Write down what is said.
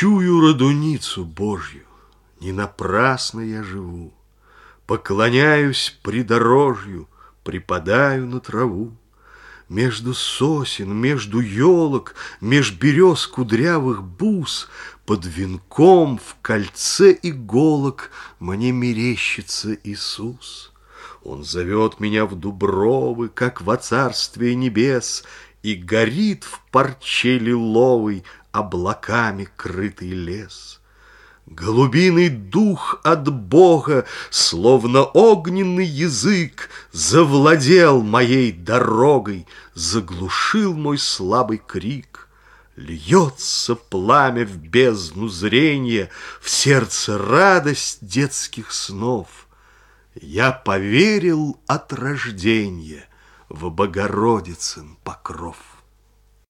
Чую родуницу Божью, не напрасно я живу. Поклоняюсь придорожью, припадаю на траву. Между сосен, между елок, меж берез кудрявых бус, Под венком в кольце иголок мне мерещится Иисус. Он зовет меня в дубровы, как во царствие небес, И горит в парче лиловой облаками крытый лес. Голубиный дух от Бога, словно огненный язык, Завладел моей дорогой, заглушил мой слабый крик. Льется пламя в бездну зрения, В сердце радость детских снов. Я поверил от рождения В Богородицын покров.